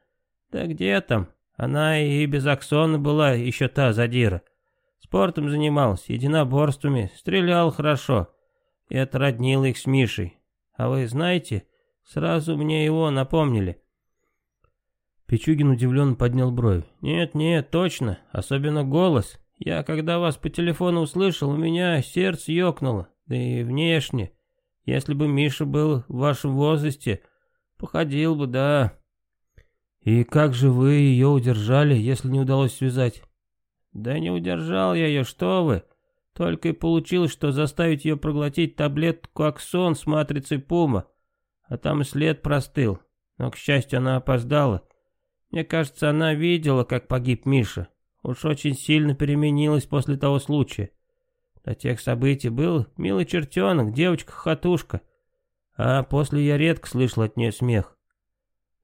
Да где там? Она и без Аксона была еще та задира. Спортом занималась, единоборствами, стрелял хорошо. И отроднил их с Мишей. А вы знаете, сразу мне его напомнили. Пичугин удивленно поднял бровь. «Нет, нет, точно, особенно голос. Я, когда вас по телефону услышал, у меня сердце ёкнуло, да и внешне. Если бы Миша был в вашем возрасте, походил бы, да». «И как же вы ее удержали, если не удалось связать?» «Да не удержал я ее, что вы. Только и получилось, что заставить ее проглотить таблетку Аксон с матрицей Пума. А там и след простыл. Но, к счастью, она опоздала. Мне кажется, она видела, как погиб Миша. Уж очень сильно переменилась после того случая. До тех событий был милый чертенок, девочка-хохотушка. А после я редко слышал от нее смех.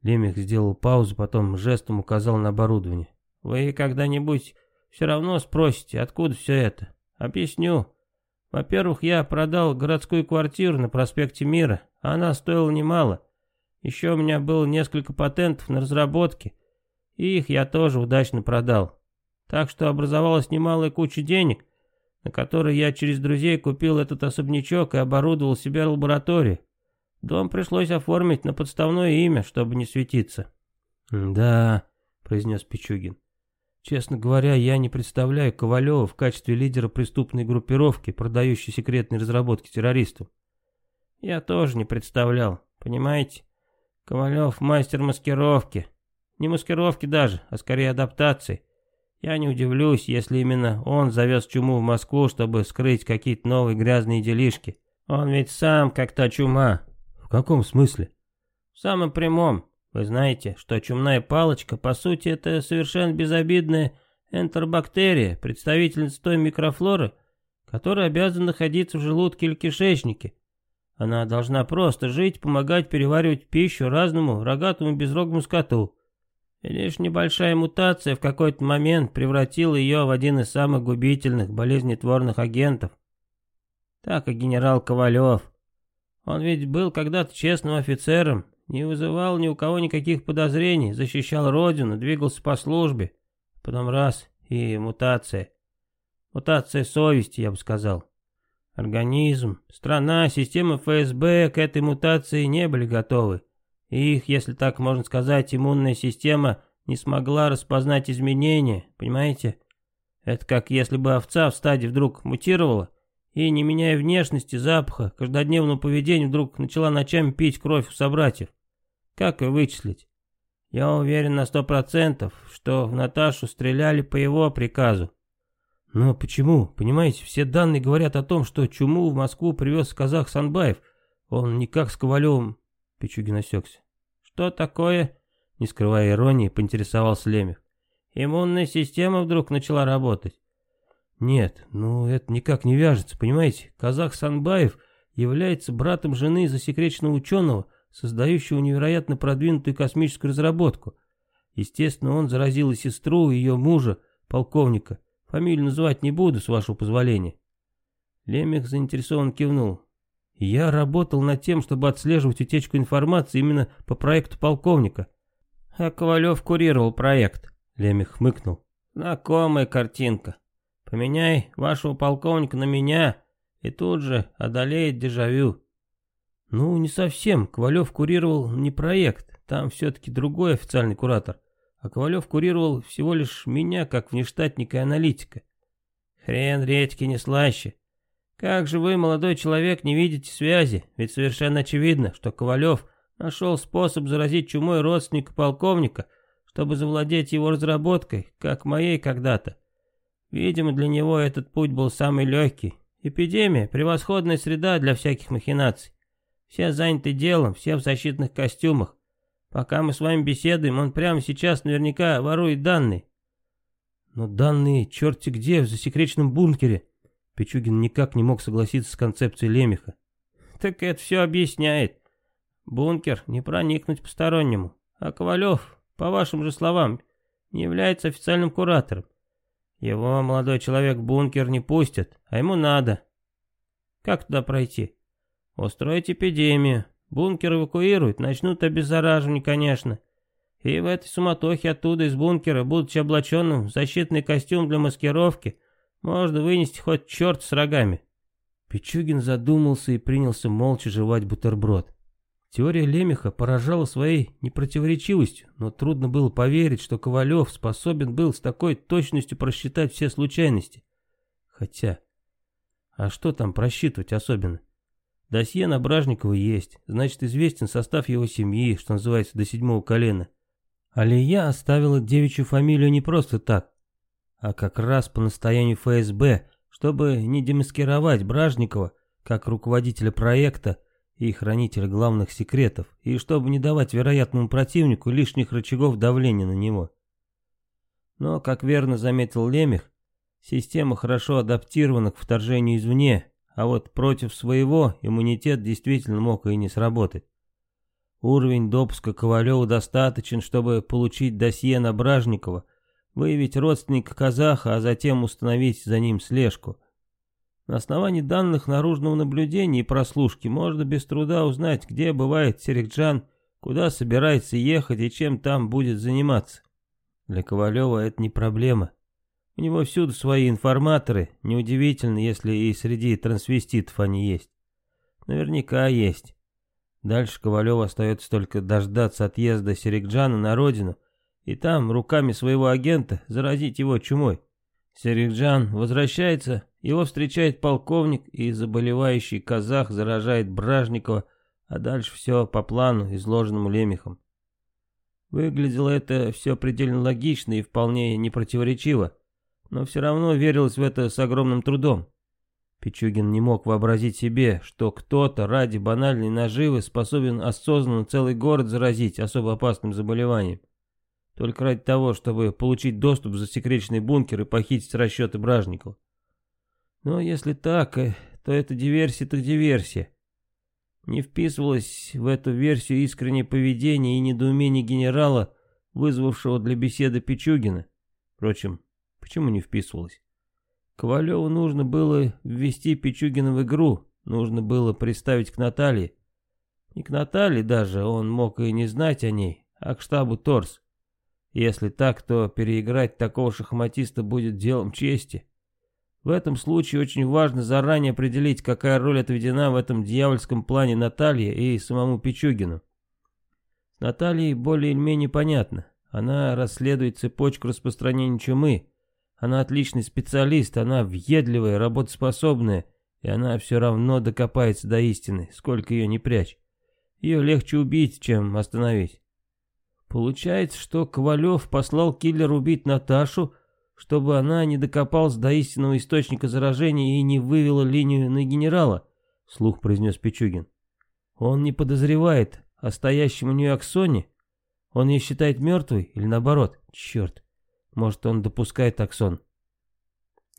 Лемех сделал паузу, потом жестом указал на оборудование. Вы когда-нибудь все равно спросите, откуда все это. Объясню. Во-первых, я продал городскую квартиру на проспекте Мира, она стоила немало. Еще у меня было несколько патентов на разработки, и их я тоже удачно продал. Так что образовалась немалая куча денег, на которые я через друзей купил этот особнячок и оборудовал себе лабораторию. Дом пришлось оформить на подставное имя, чтобы не светиться. «Да», — произнес Пичугин. «Честно говоря, я не представляю Ковалева в качестве лидера преступной группировки, продающей секретные разработки террористам». «Я тоже не представлял, понимаете? Ковалев мастер маскировки. Не маскировки даже, а скорее адаптации. Я не удивлюсь, если именно он завез чуму в Москву, чтобы скрыть какие-то новые грязные делишки. Он ведь сам как та чума. В каком смысле? В самом прямом. Вы знаете, что чумная палочка, по сути, это совершенно безобидная энтеробактерия, представительница той микрофлоры, которая обязана находиться в желудке или кишечнике. Она должна просто жить, помогать переваривать пищу разному рогатому безрогому скоту. Лишь небольшая мутация в какой-то момент превратила ее в один из самых губительных болезнетворных агентов. Так и генерал Ковалев. Он ведь был когда-то честным офицером, не вызывал ни у кого никаких подозрений, защищал родину, двигался по службе. Потом раз и мутация. Мутация совести, я бы сказал. Организм, страна, система ФСБ к этой мутации не были готовы. Их, если так можно сказать, иммунная система не смогла распознать изменения, понимаете? Это как если бы овца в стаде вдруг мутировала и, не меняя внешности, запаха, каждодневного поведения, вдруг начала ночами пить кровь у собратьев. Как ее вычислить? Я уверен на сто процентов, что в Наташу стреляли по его приказу. Но почему? Понимаете, все данные говорят о том, что чуму в Москву привез казах Санбаев. Он никак с Ковалевым... Пичугин осекся. Что такое? Не скрывая иронии, поинтересовался Лемех. Иммунная система вдруг начала работать. Нет, ну это никак не вяжется, понимаете? Казах Санбаев является братом жены засекреченного ученого, создающего невероятно продвинутую космическую разработку. Естественно, он заразил и сестру, и ее мужа, полковника. Фамилию называть не буду, с вашего позволения. Лемех заинтересованно кивнул. Я работал над тем, чтобы отслеживать утечку информации именно по проекту полковника. А Ковалев курировал проект. Лемех хмыкнул. Знакомая картинка. Поменяй вашего полковника на меня, и тут же одолеет дежавю. Ну, не совсем. Ковалев курировал не проект. Там все-таки другой официальный куратор а Ковалев курировал всего лишь меня, как внештатника и аналитика. Хрен редьки не слаще. Как же вы, молодой человек, не видите связи? Ведь совершенно очевидно, что Ковалев нашел способ заразить чумой родственника полковника, чтобы завладеть его разработкой, как моей когда-то. Видимо, для него этот путь был самый легкий, Эпидемия — превосходная среда для всяких махинаций. Все заняты делом, все в защитных костюмах. Пока мы с вами беседуем, он прямо сейчас наверняка ворует данные. Но данные черти где, в засекреченном бункере. Пичугин никак не мог согласиться с концепцией Лемеха. Так это все объясняет. Бункер не проникнуть постороннему. А Ковалев, по вашим же словам, не является официальным куратором. Его молодой человек в бункер не пустят, а ему надо. Как туда пройти? Устроить эпидемию. Бункер эвакуируют, начнут обеззараживание, конечно. И в этой суматохе оттуда из бункера, будучи облаченным в защитный костюм для маскировки, можно вынести хоть черт с рогами. Пичугин задумался и принялся молча жевать бутерброд. Теория Лемеха поражала своей непротиворечивостью, но трудно было поверить, что Ковалев способен был с такой точностью просчитать все случайности. Хотя, а что там просчитывать особенно? Досье на Бражникова есть, значит известен состав его семьи, что называется, до седьмого колена. Алия оставила девичью фамилию не просто так, а как раз по настоянию ФСБ, чтобы не демаскировать Бражникова как руководителя проекта и хранителя главных секретов, и чтобы не давать вероятному противнику лишних рычагов давления на него. Но, как верно заметил Лемех, система хорошо адаптирована к вторжению извне, а вот против своего иммунитет действительно мог и не сработать. Уровень допуска Ковалева достаточен, чтобы получить досье на Бражникова, выявить родственника казаха, а затем установить за ним слежку. На основании данных наружного наблюдения и прослушки можно без труда узнать, где бывает Серикджан, куда собирается ехать и чем там будет заниматься. Для Ковалева это не проблема. У него всюду свои информаторы, неудивительно, если и среди трансвеститов они есть. Наверняка есть. Дальше Ковалеву остается только дождаться отъезда Серикджана на родину и там, руками своего агента, заразить его чумой. Серикджан возвращается его встречает полковник, и заболевающий казах заражает Бражникова, а дальше все по плану, изложенному Лемехом. Выглядело это все предельно логично и вполне непротиворечиво, но все равно верилось в это с огромным трудом. Пичугин не мог вообразить себе, что кто-то ради банальной наживы способен осознанно целый город заразить особо опасным заболеванием. Только ради того, чтобы получить доступ в засекреченный бункер и похитить расчеты Бражникова. Но если так, э, то это диверсия так диверсия. Не вписывалось в эту версию искреннее поведение и недоумение генерала, вызвавшего для беседы Пичугина. Впрочем, почему не вписывалось? Ковалеву нужно было ввести Пичугина в игру, нужно было представить к Наталье. Не к Наталье даже, он мог и не знать о ней, а к штабу Торс. Если так, то переиграть такого шахматиста будет делом чести. В этом случае очень важно заранее определить, какая роль отведена в этом дьявольском плане Наталье и самому Пичугину. С Натальей более или менее понятно. Она расследует цепочку распространения чумы. Она отличный специалист, она въедливая, работоспособная, и она все равно докопается до истины, сколько ее не прячь. Ее легче убить, чем остановить. Получается, что Ковалев послал киллер убить Наташу, чтобы она не докопалась до истинного источника заражения и не вывела линию на генерала, слух произнес Пичугин. Он не подозревает о стоящем у нее аксоне? Он ее считает мертвой или наоборот? Черт, может он допускает аксон.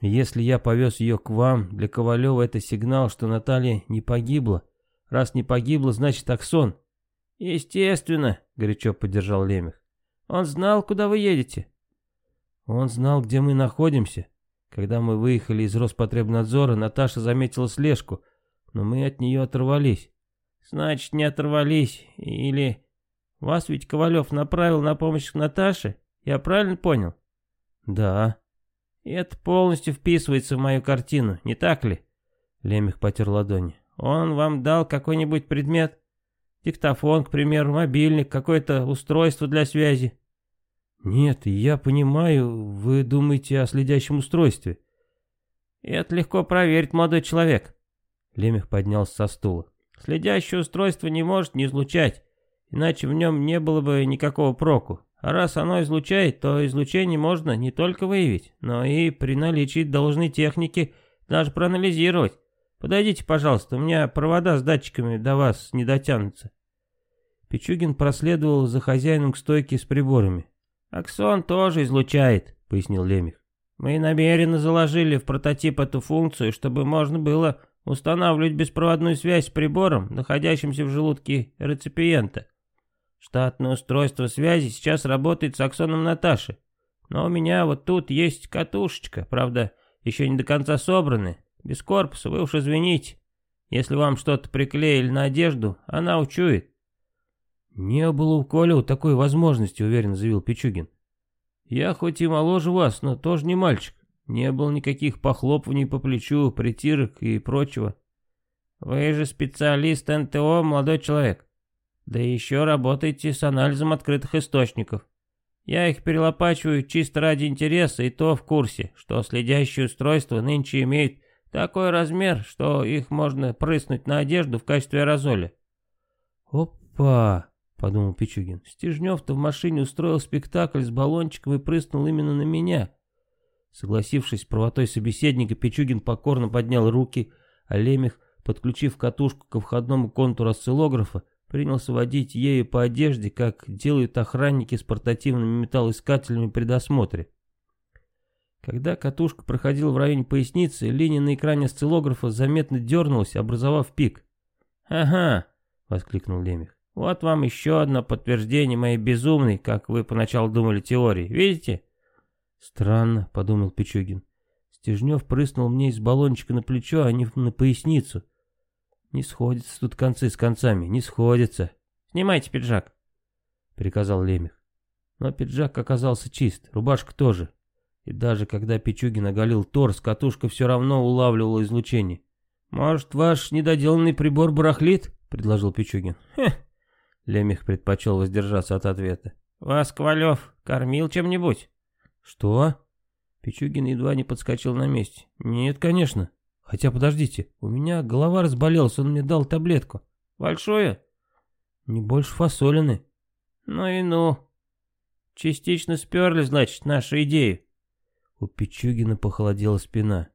Если я повез ее к вам, для Ковалева это сигнал, что Наталья не погибла. Раз не погибла, значит аксон. Естественно, горячо поддержал Лемех. Он знал, куда вы едете. Он знал, где мы находимся. Когда мы выехали из Роспотребнадзора, Наташа заметила слежку, но мы от нее оторвались. Значит, не оторвались. Или... Вас ведь Ковалев направил на помощь к Наташе? Я правильно понял? Да. И это полностью вписывается в мою картину, не так ли? Лемех потер ладони. Он вам дал какой-нибудь предмет? Диктофон, к примеру, мобильник, какое-то устройство для связи? «Нет, я понимаю, вы думаете о следящем устройстве». «Это легко проверить, молодой человек». Лемех поднялся со стула. «Следящее устройство не может не излучать, иначе в нем не было бы никакого проку. А раз оно излучает, то излучение можно не только выявить, но и при наличии должной техники даже проанализировать. Подойдите, пожалуйста, у меня провода с датчиками до вас не дотянутся. Пичугин проследовал за хозяином к стойке с приборами. «Аксон тоже излучает», — пояснил Лемих. «Мы намеренно заложили в прототип эту функцию, чтобы можно было устанавливать беспроводную связь с прибором, находящимся в желудке реципиента. Штатное устройство связи сейчас работает с аксоном Наташи. Но у меня вот тут есть катушечка, правда, еще не до конца собранная, без корпуса, вы уж извините. Если вам что-то приклеили на одежду, она учует. «Не было у Колева такой возможности», — уверенно заявил Пичугин. «Я хоть и моложе вас, но тоже не мальчик. Не было никаких похлопываний по плечу, притирок и прочего». «Вы же специалист НТО, молодой человек. Да еще работаете с анализом открытых источников. Я их перелопачиваю чисто ради интереса, и то в курсе, что следящие устройства нынче имеют такой размер, что их можно прыснуть на одежду в качестве аэрозоля». «Опа!» — подумал Пичугин. «Стежнев-то в машине устроил спектакль с баллончиком и прыснул именно на меня». Согласившись с правотой собеседника, Пичугин покорно поднял руки, а Лемех, подключив катушку ко входному контуру осциллографа, принялся водить ею по одежде, как делают охранники с портативными металлоискателями при досмотре. Когда катушка проходила в районе поясницы, линия на экране осциллографа заметно дернулась, образовав пик. «Ага!» — воскликнул Лемех. Вот вам еще одно подтверждение моей безумной, как вы поначалу думали, теории. Видите? Странно, подумал Пичугин. Стежнев прыснул мне из баллончика на плечо, а не на поясницу. Не сходятся тут концы с концами, не сходятся. Снимайте пиджак, приказал Лемех. Но пиджак оказался чист, рубашка тоже. И даже когда Пичугин оголил торс, катушка все равно улавливала излучение. «Может, ваш недоделанный прибор барахлит?» — предложил Пичугин. «Хе, Лемех предпочел воздержаться от ответа. «Вас, Ковалев, кормил чем-нибудь?» «Что?» Пичугин едва не подскочил на месте. «Нет, конечно. Хотя, подождите, у меня голова разболелась, он мне дал таблетку». «Большую?» «Не больше фасолины». «Ну и ну. Частично сперли, значит, нашу идею». У Пичугина похолодела спина.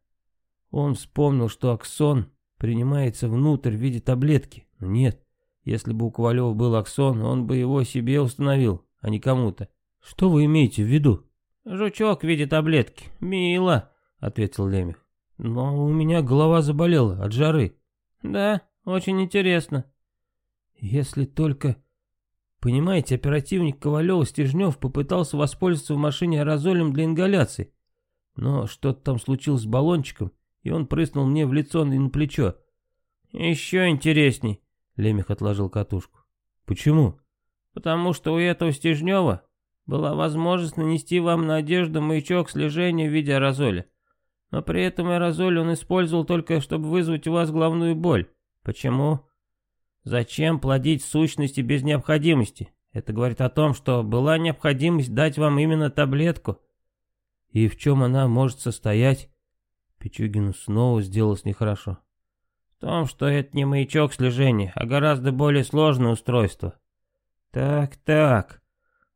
Он вспомнил, что аксон принимается внутрь в виде таблетки. Но нет, если бы у Ковалева был аксон, он бы его себе установил, а не кому-то. Что вы имеете в виду? Жучок в виде таблетки. Мило, ответил Лемех. Но у меня голова заболела от жары. Да, очень интересно. Если только... Понимаете, оперативник Ковалева Стежнев попытался воспользоваться в машине аэрозолем для ингаляции. Но что-то там случилось с баллончиком, и он прыснул мне в лицо и на плечо. Еще интересней. Лемех отложил катушку. «Почему?» «Потому что у этого Стежнева была возможность нанести вам на одежду маячок слежения в виде аэрозоля. Но при этом аэрозоль он использовал только, чтобы вызвать у вас головную боль. Почему? Зачем плодить сущности без необходимости? Это говорит о том, что была необходимость дать вам именно таблетку. И в чем она может состоять? Пичугину снова сделалось нехорошо. В том, что это не маячок слежения, а гораздо более сложное устройство. Так-так.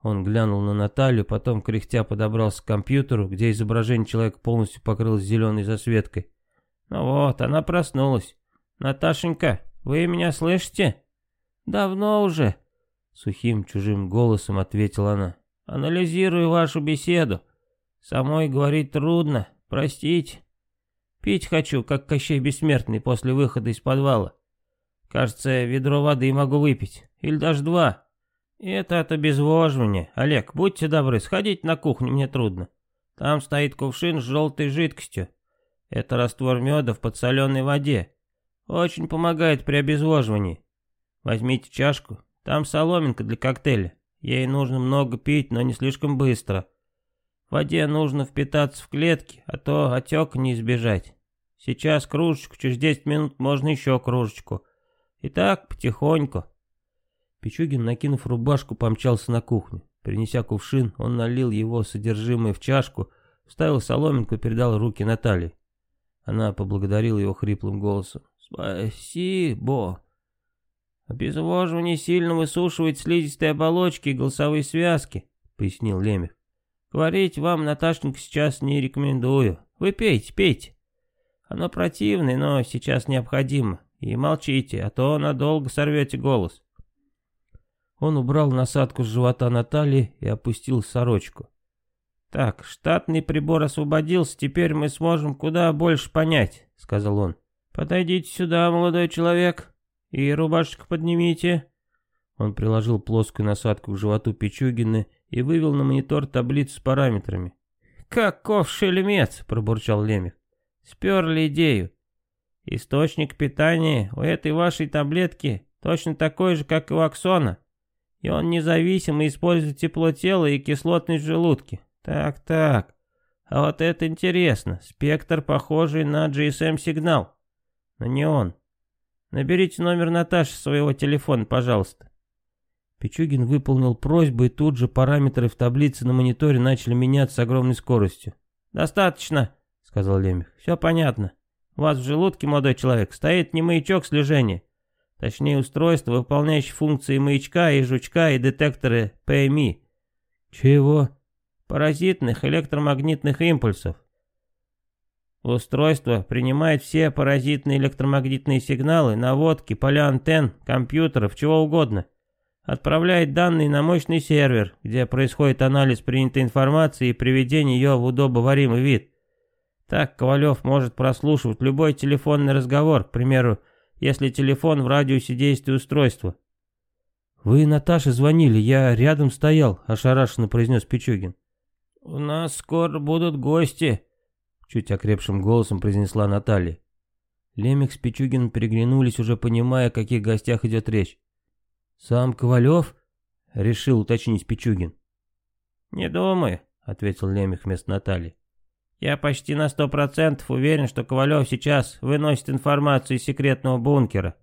Он глянул на Наталью, потом кряхтя подобрался к компьютеру, где изображение человека полностью покрылось зеленой засветкой. Ну вот, она проснулась. Наташенька, вы меня слышите? Давно уже. Сухим чужим голосом ответила она. Анализирую вашу беседу. Самой говорить трудно, простите. Пить хочу, как Кощей Бессмертный после выхода из подвала. Кажется, ведро воды могу выпить, или даже два. Это от обезвоживания. Олег, будьте добры, сходите на кухню, мне трудно. Там стоит кувшин с желтой жидкостью. Это раствор меда в подсоленной воде. Очень помогает при обезвоживании. Возьмите чашку, там соломинка для коктейля. Ей нужно много пить, но не слишком быстро. Воде нужно впитаться в клетки, а то отек не избежать. Сейчас кружечку, через 10 минут можно еще кружечку. И так, потихоньку. Пичугин, накинув рубашку, помчался на кухню. Принеся кувшин, он налил его содержимое в чашку, вставил соломинку и передал руки Наталье. Она поблагодарила его хриплым голосом. «Спасибо!» «Обезвоживание сильно высушивает слизистые оболочки и голосовые связки», — пояснил Лемех. Говорить вам, Наташенька, сейчас не рекомендую. Вы пейте, пейте. Оно противное, но сейчас необходимо. И молчите, а то надолго сорвете голос. Он убрал насадку с живота Натальи и опустил сорочку. «Так, штатный прибор освободился, теперь мы сможем куда больше понять», — сказал он. «Подойдите сюда, молодой человек, и рубашечку поднимите». Он приложил плоскую насадку к животу Пичугина и вывел на монитор таблицу с параметрами. «Каков шельмец!» — пробурчал Лемех. «Сперли идею. Источник питания у этой вашей таблетки точно такой же, как и у Аксона, и он независимо использует тепло тела и кислотность в желудке. Так-так, а вот это интересно, спектр похожий на GSM-сигнал, но не он. Наберите номер Наташи своего телефона, пожалуйста». Пичугин выполнил просьбу, и тут же параметры в таблице на мониторе начали меняться с огромной скоростью. «Достаточно», — сказал Лемех. «Все понятно. У вас в желудке, молодой человек, стоит не маячок слежения. Точнее, устройство, выполняющее функции маячка и жучка и детекторы ПМИ». «Чего?» «Паразитных электромагнитных импульсов. Устройство принимает все паразитные электромагнитные сигналы, наводки, поля антенн, компьютеров, чего угодно отправляет данные на мощный сервер, где происходит анализ принятой информации и приведение ее в удобоваримый вид. Так Ковалев может прослушивать любой телефонный разговор, к примеру, если телефон в радиусе действия устройства. «Вы Наташе звонили, я рядом стоял», — ошарашенно произнес Пичугин. «У нас скоро будут гости», — чуть окрепшим голосом произнесла Наталья. Лемех с Пичугиным переглянулись, уже понимая, о каких гостях идет речь. «Сам Ковалев?» — решил уточнить Пичугин. «Не думаю», — ответил Лемех вместо Натальи. «Я почти на сто процентов уверен, что Ковалев сейчас выносит информацию из секретного бункера.